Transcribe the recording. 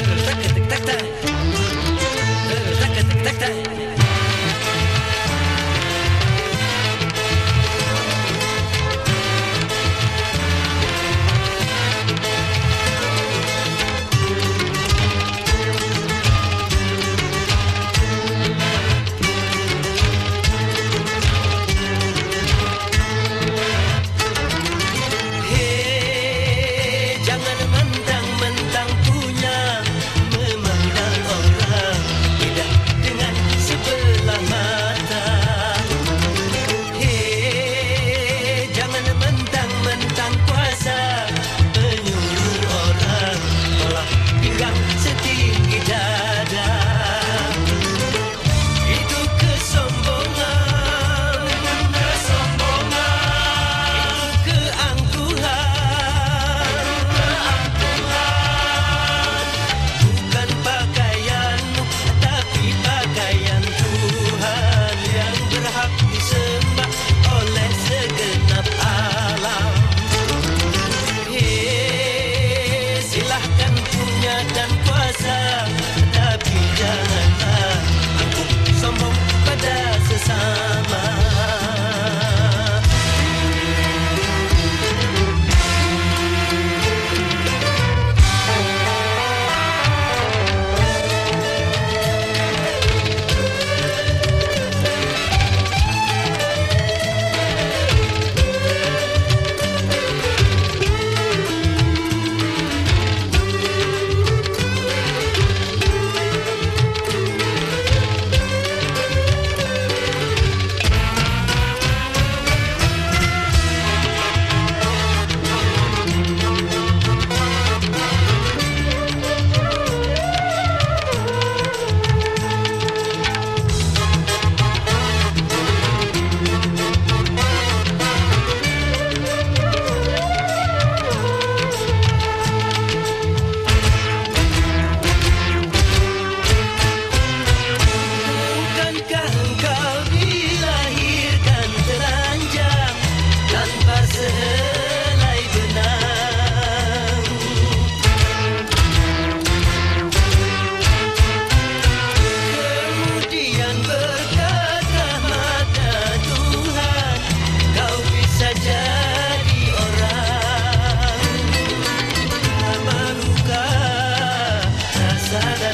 tac, tac, tac, tac. da da